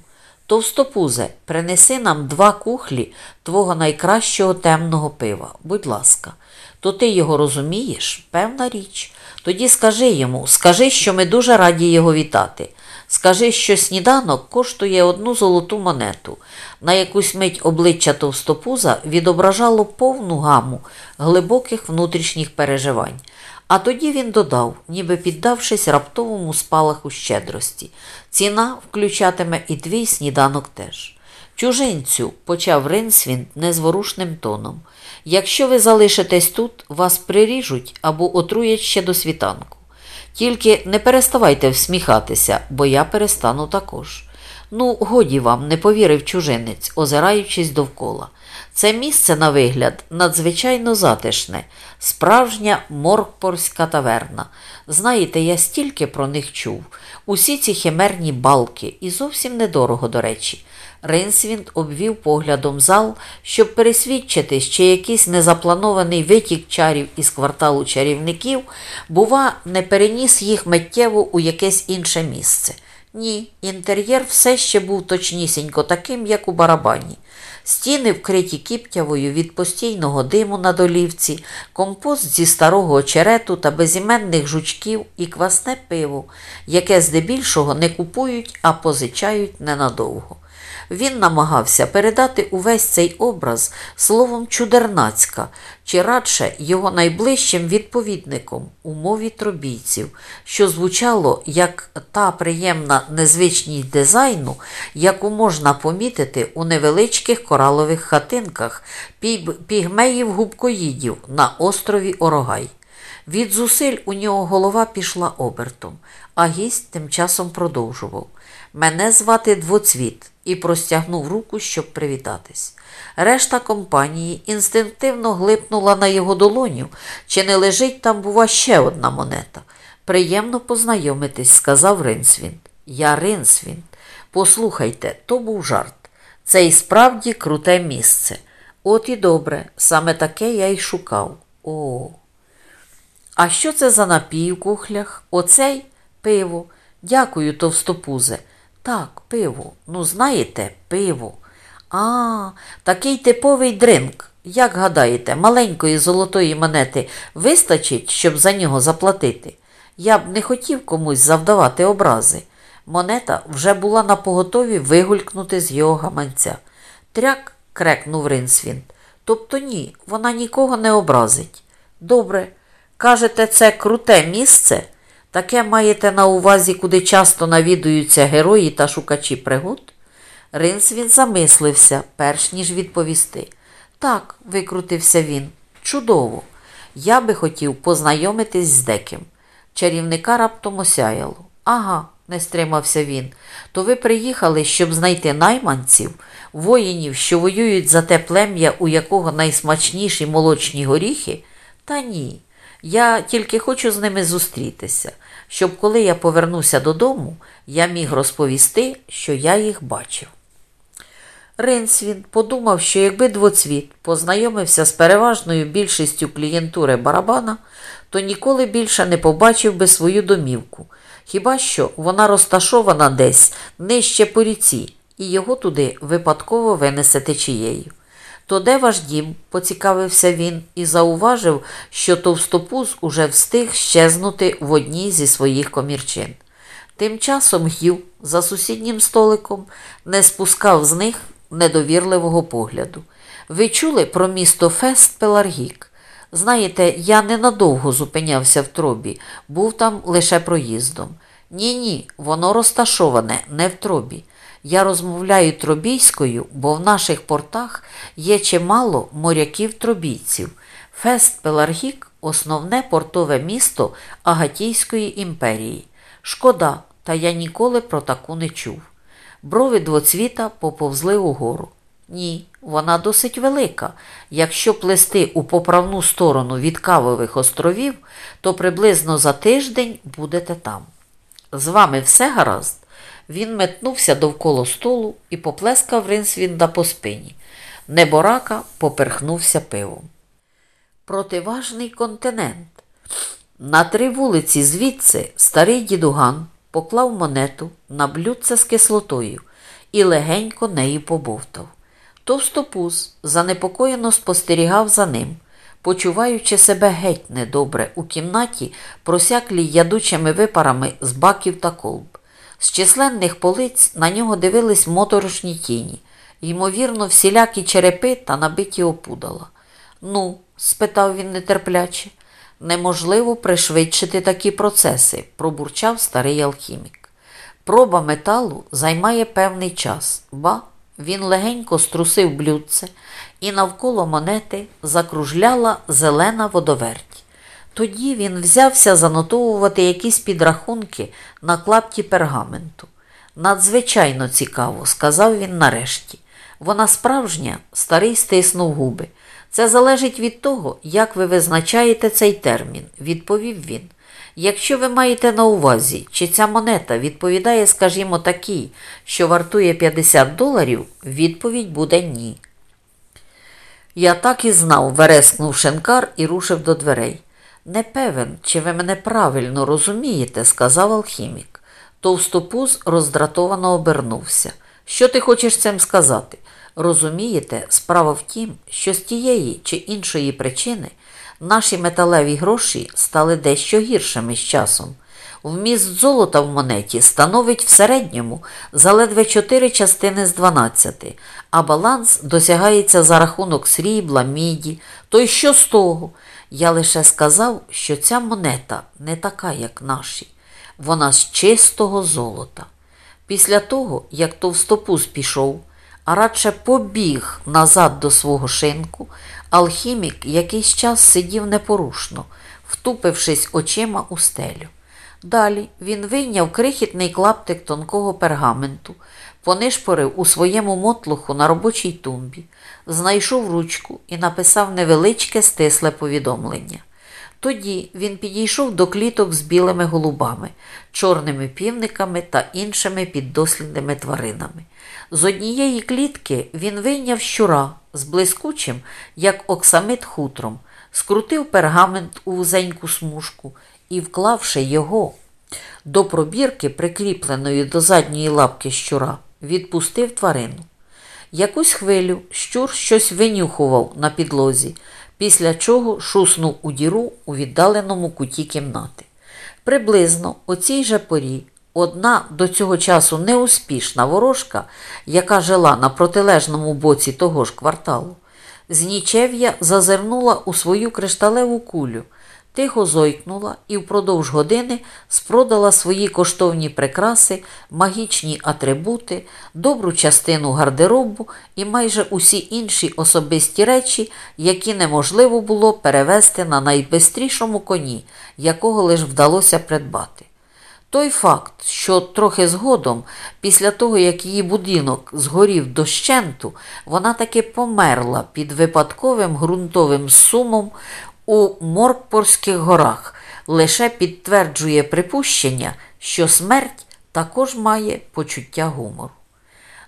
Товстопузе, принеси нам два кухлі твого найкращого темного пива, будь ласка. То ти його розумієш? Певна річ. Тоді скажи йому, скажи, що ми дуже раді його вітати. Скажи, що сніданок коштує одну золоту монету. На якусь мить обличчя товстопуза відображало повну гаму глибоких внутрішніх переживань. А тоді він додав, ніби піддавшись раптовому спалаху щедрості. Ціна включатиме і твій сніданок теж. Чужинцю, почав Ринсвін незворушним тоном. Якщо ви залишитесь тут, вас приріжуть або отруять ще до світанку. Тільки не переставайте всміхатися, бо я перестану також. Ну, годі вам, не повірив чужинець, озираючись довкола. Це місце, на вигляд, надзвичайно затишне, справжня моркпорська таверна. Знаєте, я стільки про них чув. Усі ці химерні балки, і зовсім недорого, до речі. Ринсвінд обвів поглядом зал, щоб пересвідчитись, чи якийсь незапланований витік чарів із кварталу чарівників, бува, не переніс їх миттєво у якесь інше місце. Ні, інтер'єр все ще був точнісінько таким, як у барабані. Стіни вкриті кіптявою від постійного диму на долівці, компост зі старого очерету та безіменних жучків і квасне пиво, яке здебільшого не купують, а позичають ненадовго. Він намагався передати увесь цей образ словом чудернацька, чи радше його найближчим відповідником у мові тробійців, що звучало як та приємна незвичність дизайну, яку можна помітити у невеличких коралових хатинках пігмеїв губкоїдів на острові Орогай. Від зусиль у нього голова пішла обертом, а гість тим часом продовжував. Мене звати Двоцвіт і простягнув руку, щоб привітатись. Решта компанії інстинктивно глипнула на його долоню, чи не лежить там, бува, ще одна монета. Приємно познайомитись, сказав Ринсвінд. Я Ринсвінд. Послухайте, то був жарт. Це і справді круте місце. От і добре, саме таке я й шукав. О. А що це за напій у кухлях? Оцей пиво. Дякую, товстопузе. Так, пиво. Ну, знаєте, пиво. А, такий типовий дринк. Як гадаєте, маленької золотої монети вистачить, щоб за нього заплатити? Я б не хотів комусь завдавати образи. Монета вже була на поготові вигулькнути з його гаманця. Тряк, крекнув Ринсвін. Тобто ні, вона нікого не образить. Добре, кажете, це круте місце? Таке маєте на увазі, куди часто навідуються герої та шукачі пригод? Ринсвін замислився, перш ніж відповісти. Так, викрутився він. Чудово. Я би хотів познайомитись з деким. Чарівника раптом осяяло. Ага, не стримався він. То ви приїхали, щоб знайти найманців, воїнів, що воюють за те плем'я, у якого найсмачніші молочні горіхи? Та ні. Я тільки хочу з ними зустрітися, щоб коли я повернуся додому, я міг розповісти, що я їх бачив. Ринсвін подумав, що якби двоцвіт познайомився з переважною більшістю клієнтури барабана, то ніколи більше не побачив би свою домівку. Хіба що вона розташована десь нижче по ріці, і його туди випадково винесе течією. То де ваш дім? поцікавився він і зауважив, що товстопуз уже встиг щезнути в одній зі своїх комірчин. Тим часом Гів за сусіднім столиком не спускав з них недовірливого погляду. Ви чули про місто Фест Пеларгік? Знаєте, я ненадовго зупинявся в тробі, був там лише проїздом. Ні, ні, воно розташоване не в тробі. Я розмовляю тробійською, бо в наших портах є чимало моряків-тробійців. Фест Пеларгік основне портове місто Агатійської імперії. Шкода, та я ніколи про таку не чув. Брови двоцвіта поповзли угору. Ні, вона досить велика. Якщо плести у поправну сторону від Кавових островів, то приблизно за тиждень будете там. З вами все гаразд? Він метнувся довкола столу і поплескав Ринсвінда по спині. Неборака поперхнувся пивом. Противажний континент. На три вулиці звідси старий дідуган поклав монету на блюдце з кислотою і легенько неї побовтав. Товстопуз занепокоєно спостерігав за ним, почуваючи себе геть недобре у кімнаті, просяклій ядучими випарами з баків та колб. З численних полиць на нього дивились моторошні тіні, ймовірно, всілякі черепи та набиті опудала. Ну, спитав він нетерпляче, неможливо пришвидшити такі процеси, пробурчав старий алхімік. Проба металу займає певний час, ба він легенько струсив блюдце, і навколо монети закружляла зелена водоверть. Тоді він взявся занотовувати якісь підрахунки на клапті пергаменту. Надзвичайно цікаво, сказав він нарешті. Вона справжня, старий стиснув губи. Це залежить від того, як ви визначаєте цей термін, відповів він. Якщо ви маєте на увазі, чи ця монета відповідає, скажімо, такій, що вартує 50 доларів, відповідь буде ні. Я так і знав, верескнув Шенкар і рушив до дверей. Не певен, чи ви мене правильно розумієте, сказав алхімік. Товстопуз роздратовано обернувся. Що ти хочеш цим сказати? Розумієте, справа в тім, що з тієї чи іншої причини наші металеві гроші стали дещо гіршими з часом. Вміст золота в монеті становить в середньому заледве 4 частини з 12, а баланс досягається за рахунок срібла, міді. То й що з того? Я лише сказав, що ця монета не така, як наші. Вона з чистого золота. Після того, як товстопуз пішов, а радше побіг назад до свого шинку, алхімік якийсь час сидів непорушно, втупившись очима у стелю. Далі він вийняв крихітний клаптик тонкого пергаменту, понишпорив у своєму мотлуху на робочій тумбі, знайшов ручку і написав невеличке стисле повідомлення. Тоді він підійшов до кліток з білими голубами, чорними півниками та іншими піддослідними тваринами. З однієї клітки він вийняв щура з блискучим, як оксамит хутром, скрутив пергамент у вузеньку смужку і, вклавши його до пробірки, прикріпленої до задньої лапки щура, відпустив тварину. Якусь хвилю щур щось винюхував на підлозі, після чого шуснув у діру у віддаленому куті кімнати. Приблизно о цій же порі одна до цього часу неуспішна ворожка, яка жила на протилежному боці того ж кварталу, з нічев'я зазирнула у свою кришталеву кулю тихо зойкнула і впродовж години спродала свої коштовні прикраси, магічні атрибути, добру частину гардеробу і майже усі інші особисті речі, які неможливо було перевести на найбистрішому коні, якого лиш вдалося придбати. Той факт, що трохи згодом, після того, як її будинок згорів дощенту, вона таки померла під випадковим ґрунтовим сумом у Моркпорських горах лише підтверджує припущення, що смерть також має почуття гумору.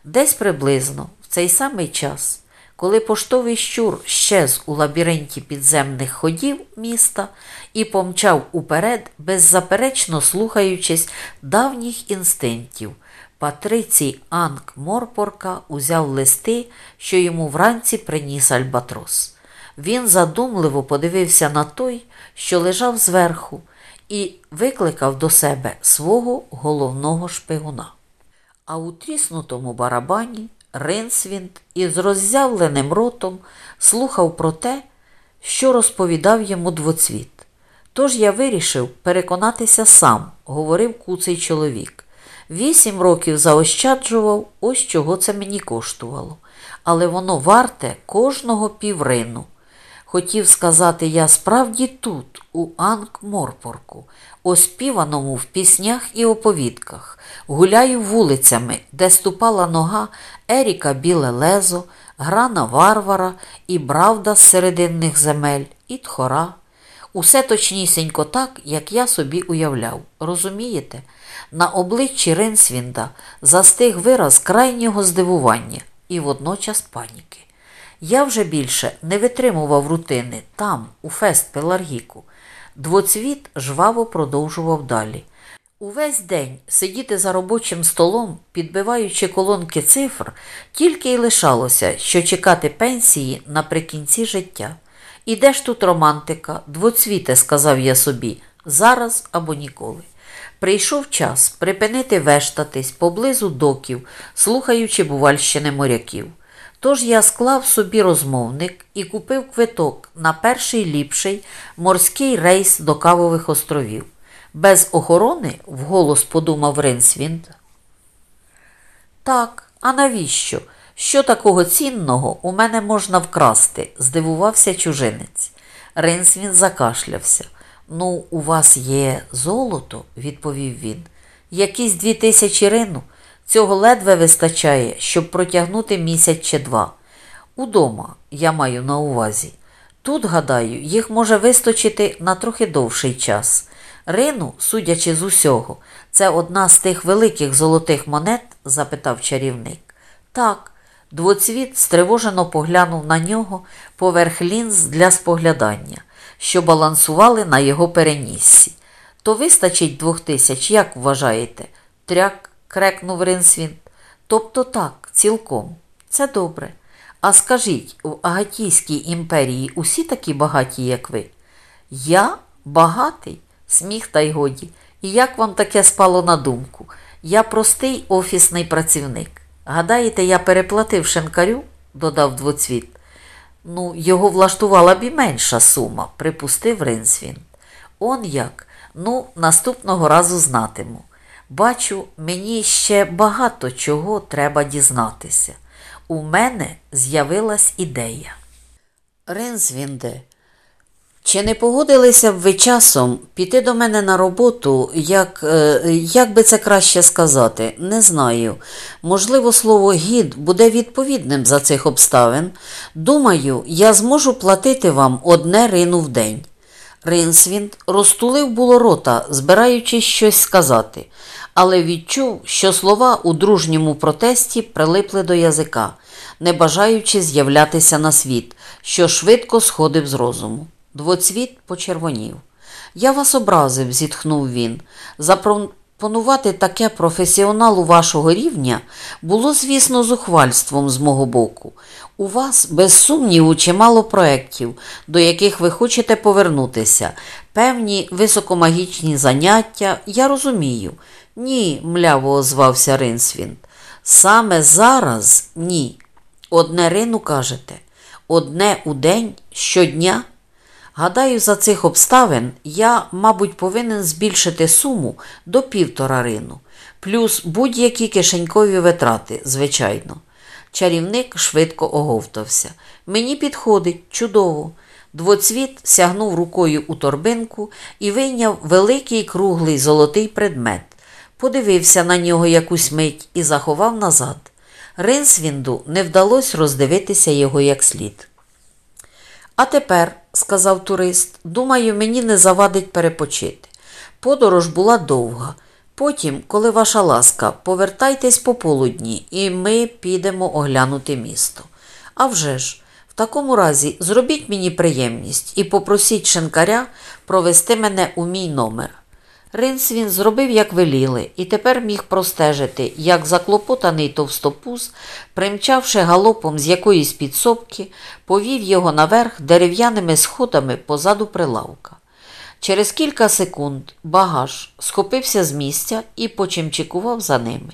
Десь приблизно в цей самий час, коли поштовий щур щез у лабіринті підземних ходів міста і помчав уперед, беззаперечно слухаючись давніх інстинктів, Патрицій Анк Морпорка узяв листи, що йому вранці приніс Альбатрос. Він задумливо подивився на той, що лежав зверху, і викликав до себе свого головного шпигуна. А у тріснутому барабані Ринсвінд із роззявленим ротом слухав про те, що розповідав йому двоцвіт. Тож я вирішив переконатися сам, говорив куций чоловік. Вісім років заощаджував, ось чого це мені коштувало, але воно варте кожного піврину. Хотів сказати я справді тут, у Анкморпорку, оспіваному в піснях і оповідках, гуляю вулицями, де ступала нога Еріка Біле Лезо, Грана Варвара і Бравда з серединних земель, і Тхора. Усе точнісінько так, як я собі уявляв. Розумієте? На обличчі Ринсвінда застиг вираз крайнього здивування і водночас паніки. Я вже більше не витримував рутини там, у фест Пеларгіку. Двоцвіт жваво продовжував далі. Увесь день сидіти за робочим столом, підбиваючи колонки цифр, тільки й лишалося, що чекати пенсії наприкінці життя. І де ж тут романтика, двоцвіте, сказав я собі, зараз або ніколи. Прийшов час припинити вештатись поблизу доків, слухаючи бувальщини моряків. Тож я склав собі розмовник і купив квиток на перший ліпший морський рейс до Кавових островів. Без охорони, вголос подумав Ринсвінд. Так, а навіщо? Що такого цінного у мене можна вкрасти? здивувався чужинець. Ринсвінд закашлявся. Ну, у вас є золото, відповів він. Якісь дві тисячі рину. Цього ледве вистачає, щоб протягнути місяць чи два. Удома, я маю на увазі. Тут, гадаю, їх може вистачити на трохи довший час. Рину, судячи з усього, це одна з тих великих золотих монет? запитав чарівник. Так, двоцвіт стривожено поглянув на нього поверх лінз для споглядання, що балансували на його переніссі. То вистачить двох тисяч, як вважаєте? Тряк крекнув Ринсвін. Тобто так, цілком. Це добре. А скажіть, в Агатійській імперії усі такі багаті, як ви? Я багатий? Сміх та й годі. І як вам таке спало на думку? Я простий офісний працівник. Гадаєте, я переплатив шинкарю? додав двоцвіт. Ну, його влаштувала б і менша сума, припустив Ринсвін. Он як? Ну, наступного разу знатиму. Бачу, мені ще багато чого треба дізнатися. У мене з'явилась ідея. Ринзвінде, чи не погодилися б ви часом піти до мене на роботу, як е, як би це краще сказати, не знаю. Можливо, слово гід буде відповідним за цих обставин. Думаю, я зможу платити вам одне рину в день. Ринсвінд розтулив було рота, збираючись щось сказати, але відчув, що слова у дружньому протесті прилипли до язика, не бажаючи з'являтися на світ, що швидко сходив з розуму. Двоцвіт почервонів. Я вас образив, зітхнув він. Запропонувати таке професіоналу вашого рівня було, звісно, зухвальством з мого боку. У вас, без сумніву, чимало проєктів, до яких ви хочете повернутися, певні високомагічні заняття, я розумію. Ні, мляво озвався Ринсвінд. Саме зараз ні. Одне рину кажете, одне у день, щодня. Гадаю, за цих обставин я, мабуть, повинен збільшити суму до півтора рину, плюс будь-які кишенькові витрати, звичайно. Чарівник швидко оговтався. Мені підходить чудово. Двоцвіт сягнув рукою у торбинку і вийняв великий круглий золотий предмет. Подивився на нього якусь мить і заховав назад. Ринсвінду не вдалося роздивитися його як слід. А тепер, сказав турист, думаю, мені не завадить перепочити. Подорож була довга. Потім, коли ваша ласка, повертайтесь пополудні, і ми підемо оглянути місто. А вже ж, в такому разі зробіть мені приємність і попросіть шинкаря провести мене у мій номер. Ринсвін зробив, як веліли, і тепер міг простежити, як заклопотаний товстопуз, примчавши галопом з якоїсь підсобки, повів його наверх дерев'яними сходами позаду прилавка. Через кілька секунд багаж схопився з місця і почимчикував за ними.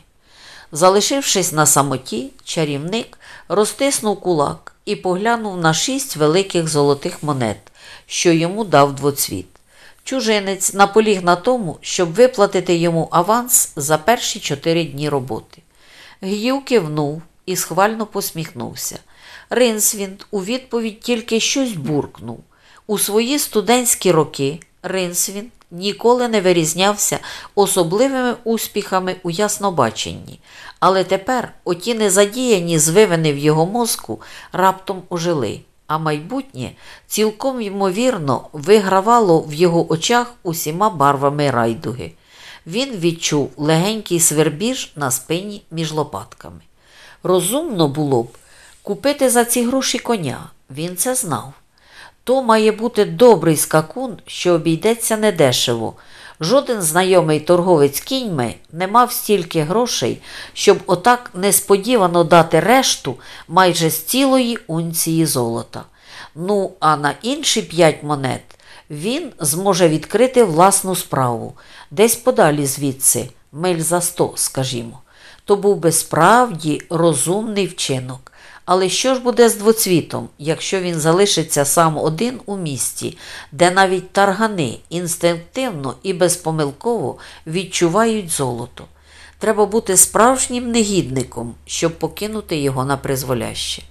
Залишившись на самоті, чарівник розтиснув кулак і поглянув на шість великих золотих монет, що йому дав двоцвіт. Чужинець наполіг на тому, щоб виплатити йому аванс за перші чотири дні роботи. Г'ю кивнув і схвально посміхнувся. Ринсвінд у відповідь тільки щось буркнув. У свої студентські роки Ринсвінд ніколи не вирізнявся особливими успіхами у яснобаченні, але тепер оті незадіяні звивини в його мозку раптом ожили а майбутнє цілком ймовірно вигравало в його очах усіма барвами райдуги. Він відчув легенький свербіж на спині між лопатками. Розумно було б купити за ці гроші коня, він це знав. То має бути добрий скакун, що обійдеться недешево, Жоден знайомий торговець кіньми не мав стільки грошей, щоб отак несподівано дати решту майже з цілої унції золота. Ну, а на інші п'ять монет він зможе відкрити власну справу, десь подалі звідси, миль за сто, скажімо. То був би справді розумний вчинок. Але що ж буде з двоцвітом, якщо він залишиться сам один у місті, де навіть таргани інстинктивно і безпомилково відчувають золото? Треба бути справжнім негідником, щоб покинути його на призволяще.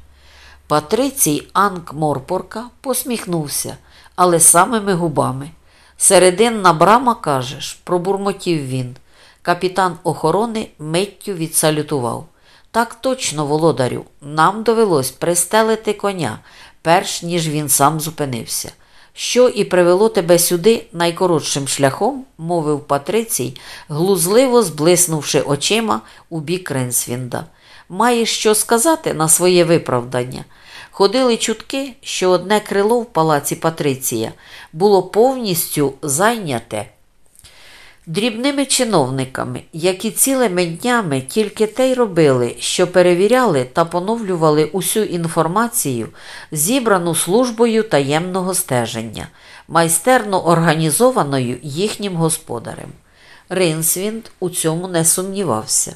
Патрицій Анк-Морпорка посміхнувся, але самими губами. Серединна брама, кажеш, пробурмотів він. Капітан охорони миттю відсалютував. Так точно, володарю, нам довелось пристелити коня, перш ніж він сам зупинився. Що і привело тебе сюди найкоротшим шляхом, мовив Патрицій, глузливо зблиснувши очима у бік Ренсвінда. Маєш що сказати на своє виправдання? Ходили чутки, що одне крило в палаці Патриція було повністю зайняте дрібними чиновниками, які цілими днями тільки те й робили, що перевіряли та поновлювали усю інформацію, зібрану службою таємного стеження, майстерно організованою їхнім господарем. Ринсвінд у цьому не сумнівався.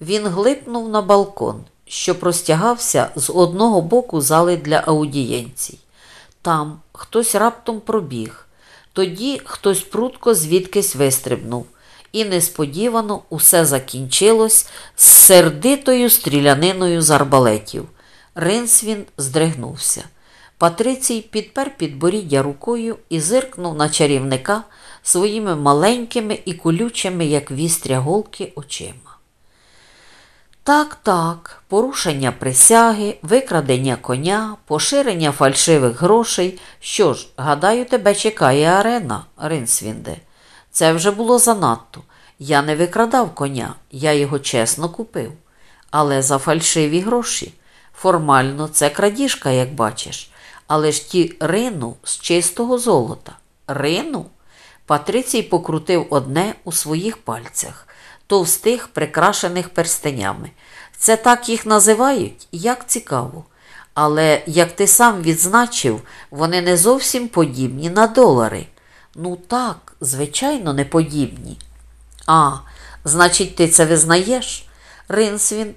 Він глипнув на балкон, що простягався з одного боку зали для аудієнцій. Там хтось раптом пробіг. Тоді хтось прутко звідкись вистрибнув, і несподівано усе закінчилось з сердитою стріляниною з арбалетів. Ринсвін здригнувся. Патрицій підпер підборіддя рукою і зиркнув на чарівника своїми маленькими і колючими, як вістря голки, очима. Так, так, порушення присяги, викрадення коня, поширення фальшивих грошей. Що ж, гадаю, тебе чекає арена, Ринсвінде. Це вже було занадто. Я не викрадав коня, я його чесно купив. Але за фальшиві гроші. Формально це крадіжка, як бачиш. Але ж ті рину з чистого золота. Рину? Патрицій покрутив одне у своїх пальцях, товстих, прикрашених перстенями. Це так їх називають, як цікаво. Але, як ти сам відзначив, вони не зовсім подібні на долари. Ну так, звичайно, не подібні. А, значить, ти це визнаєш? Ринсвін